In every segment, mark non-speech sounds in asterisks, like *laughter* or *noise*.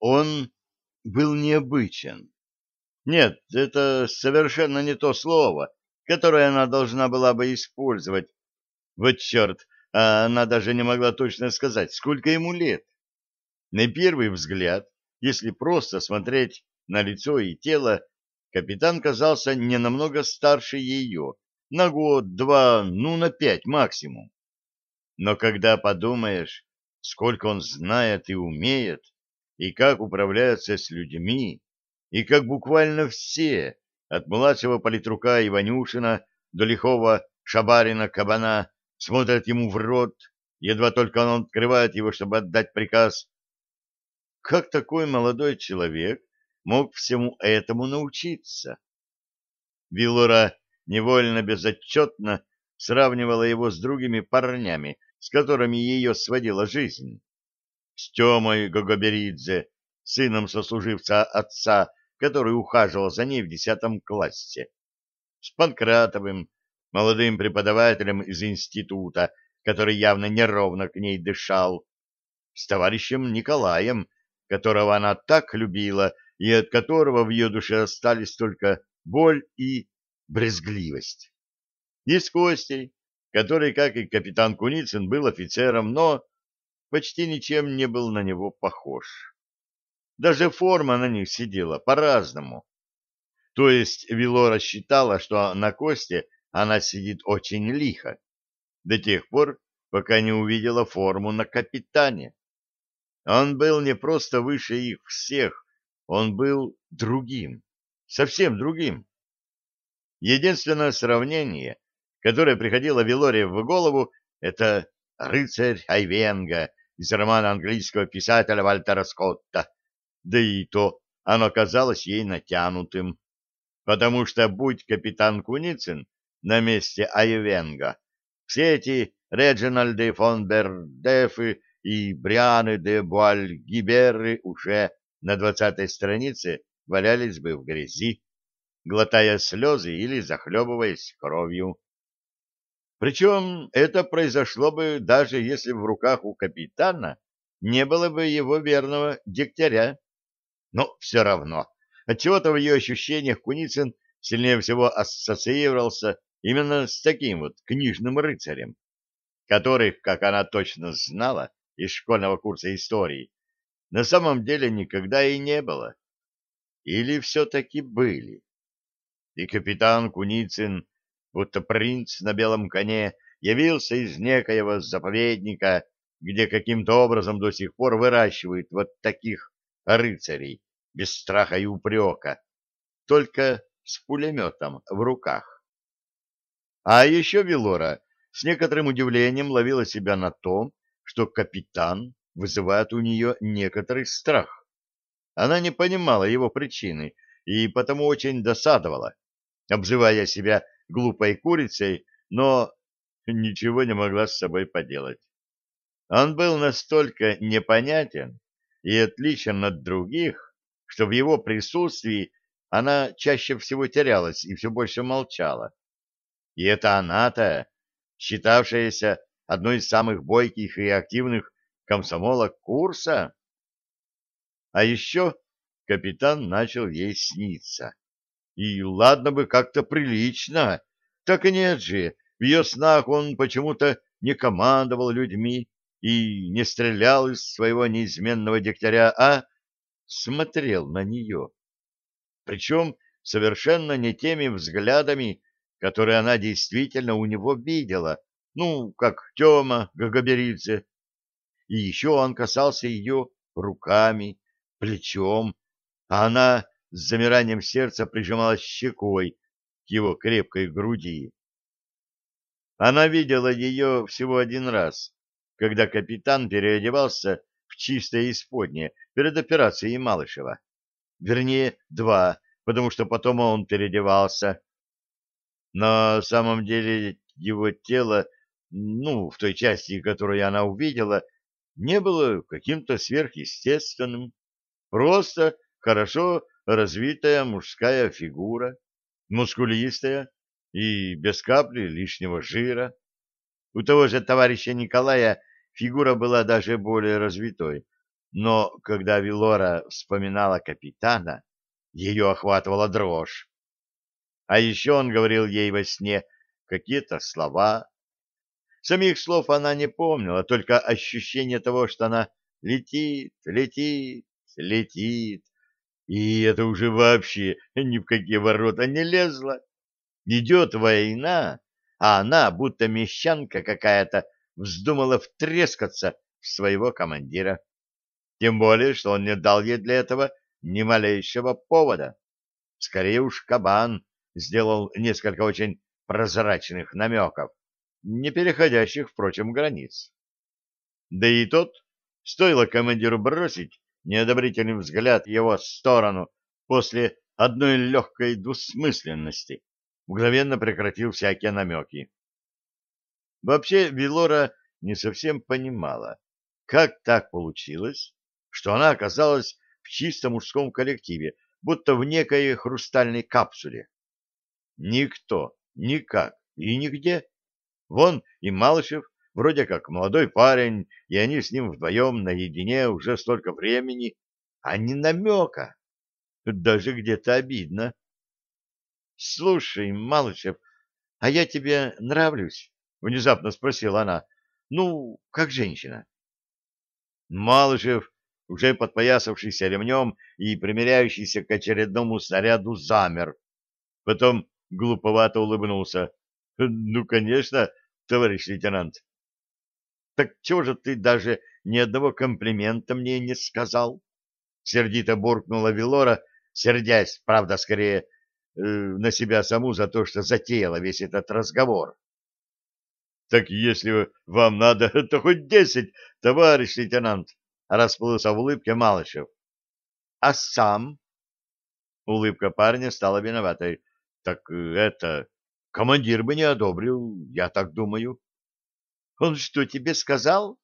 Он был необычен. Нет, это совершенно не то слово, которое она должна была бы использовать. Вот черт, а она даже не могла точно сказать, сколько ему лет. На первый взгляд, если просто смотреть на лицо и тело, капитан казался не намного старше ее, на год, два, ну, на пять максимум. Но когда подумаешь, сколько он знает и умеет, и как управляется с людьми, и как буквально все, от младшего политрука Иванюшина до лихого Шабарина-кабана, смотрят ему в рот, едва только он открывает его, чтобы отдать приказ. Как такой молодой человек мог всему этому научиться? Вилора невольно безотчетно сравнивала его с другими парнями, с которыми ее сводила жизнь. С Темой Гогоберидзе, сыном сослуживца отца, который ухаживал за ней в десятом классе. С Панкратовым, молодым преподавателем из института, который явно неровно к ней дышал. С товарищем Николаем, которого она так любила и от которого в ее душе остались только боль и брезгливость. И с Костей, который, как и капитан Куницын, был офицером, но почти ничем не был на него похож. Даже форма на них сидела по-разному. То есть Вилора считала, что на Косте она сидит очень лихо, до тех пор, пока не увидела форму на капитане. Он был не просто выше их всех, он был другим, совсем другим. Единственное сравнение, которое приходило Вилоре в голову, это «Рыцарь Айвенга» из романа английского писателя Вальтера Скотта. Да и то оно казалось ей натянутым, потому что, будь капитан Куницын на месте Айвенга, все эти Реджинальды фон Бердефы и Брианы де Буальгиберы уже на двадцатой странице валялись бы в грязи глотая слезы или захлебываясь кровью. Причем это произошло бы, даже если в руках у капитана не было бы его верного дегтяря. Но все равно, отчего-то в ее ощущениях Куницын сильнее всего ассоциировался именно с таким вот книжным рыцарем, которых, как она точно знала из школьного курса истории, на самом деле никогда и не было. Или все-таки были? и капитан Куницын, будто принц на белом коне, явился из некоего заповедника, где каким-то образом до сих пор выращивают вот таких рыцарей, без страха и упрека, только с пулеметом в руках. А еще Вилора с некоторым удивлением ловила себя на том, что капитан вызывает у нее некоторый страх. Она не понимала его причины и потому очень досадовала, обзывая себя глупой курицей, но ничего не могла с собой поделать. Он был настолько непонятен и отличен от других, что в его присутствии она чаще всего терялась и все больше молчала. И это она-то, считавшаяся одной из самых бойких и активных комсомолок курса. А еще капитан начал ей сниться. И ладно бы как-то прилично. Так и нет же, в ее снах он почему-то не командовал людьми и не стрелял из своего неизменного дегтяря, а смотрел на нее. Причем совершенно не теми взглядами, которые она действительно у него видела, ну, как Тема Гагаберидзе. И еще он касался ее руками, плечом, а она с замиранием сердца прижималась щекой к его крепкой груди. Она видела ее всего один раз, когда капитан переодевался в чистое исподнее перед операцией Малышева. Вернее, два, потому что потом он переодевался. На самом деле его тело, ну, в той части, которую она увидела, не было каким-то сверхъестественным. Просто хорошо развитая мужская фигура, мускулистая и без капли лишнего жира. У того же товарища Николая фигура была даже более развитой, Но когда Вилора вспоминала капитана, ее охватывала дрожь. А еще он говорил ей во сне какие-то слова. Самих слов она не помнила, только ощущение того, что она летит, летит, летит. И это уже вообще ни в какие ворота не лезло. Идет война, а она, будто мещанка какая-то, вздумала втрескаться в своего командира. Тем более, что он не дал ей для этого ни малейшего повода. Скорее уж кабан сделал несколько очень прозрачных намеков, не переходящих, впрочем, границ. Да и тот, стоило командиру бросить неодобрительный взгляд в его сторону после одной легкой двусмысленности, мгновенно прекратил всякие намеки. Вообще, Вилора не совсем понимала, как так получилось, что она оказалась в чисто мужском коллективе, будто в некой хрустальной капсуле. Никто, никак и нигде. Вон и Малышев, вроде как молодой парень, и они с ним вдвоем наедине уже столько времени, а не намека. Даже где-то обидно. — Слушай, Малышев, а я тебе нравлюсь? — внезапно спросила она. — Ну, как женщина. Малышев уже подпоясавшийся ремнем и примеряющийся к очередному снаряду, замер. Потом глуповато улыбнулся. — Ну, конечно, товарищ лейтенант. — Так чего же ты даже ни одного комплимента мне не сказал? Сердито буркнула Вилора, сердясь, правда, скорее э, на себя саму за то, что затеяла весь этот разговор. — Так если вам надо, *laughs* то хоть десять, товарищ лейтенант, расплылся в улыбке Малышев. — А сам? Улыбка парня стала виноватой. — Так это... Командир бы не одобрил, я так думаю. — Он что, тебе сказал?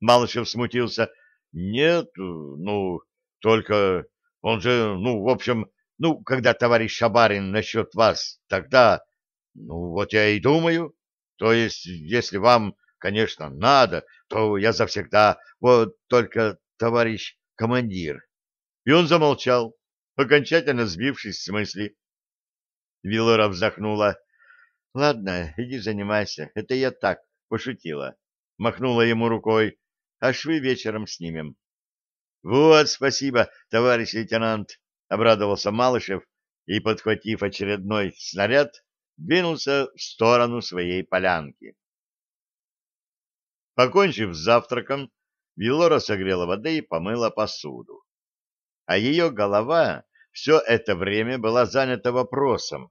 Малышев смутился. — Нет, ну, только... Он же, ну, в общем, ну, когда товарищ Шабарин насчет вас, тогда... Ну, вот я и думаю. То есть, если вам конечно, надо, то я завсегда, вот только товарищ командир. И он замолчал, окончательно сбившись с мысли. Вилора вздохнула. — Ладно, иди занимайся, это я так, пошутила. Махнула ему рукой, а швы вечером снимем. — Вот, спасибо, товарищ лейтенант, — обрадовался Малышев и, подхватив очередной снаряд, двинулся в сторону своей полянки. Покончив с завтраком, Вилора согрела воды и помыла посуду. А ее голова все это время была занята вопросом,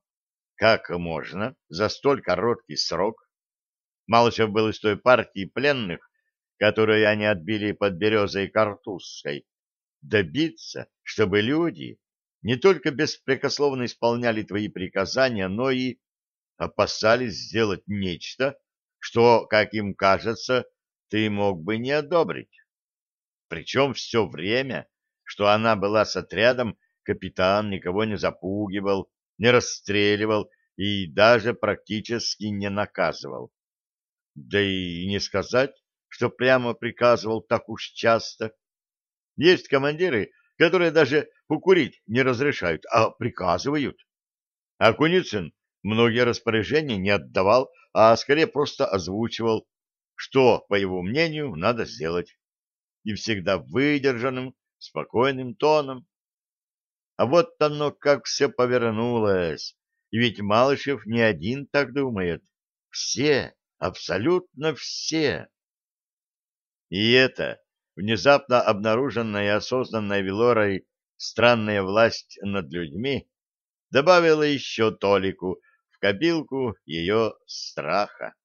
как можно за столь короткий срок Малышев был из той партии пленных, которую они отбили под березой Картузской, добиться, чтобы люди не только беспрекословно исполняли твои приказания, но и опасались сделать нечто, что, как им кажется, ты мог бы не одобрить. Причем все время, что она была с отрядом, капитан никого не запугивал, не расстреливал и даже практически не наказывал. Да и не сказать, что прямо приказывал так уж часто. Есть командиры, которые даже покурить не разрешают, а приказывают. А Куницын многие распоряжения не отдавал, а скорее просто озвучивал, что, по его мнению, надо сделать, и всегда выдержанным, спокойным тоном. А вот оно как все повернулось, и ведь Малышев не один так думает. Все, абсолютно все. И это, внезапно обнаруженная и осознанная Велорой странная власть над людьми, добавила еще толику в копилку ее страха.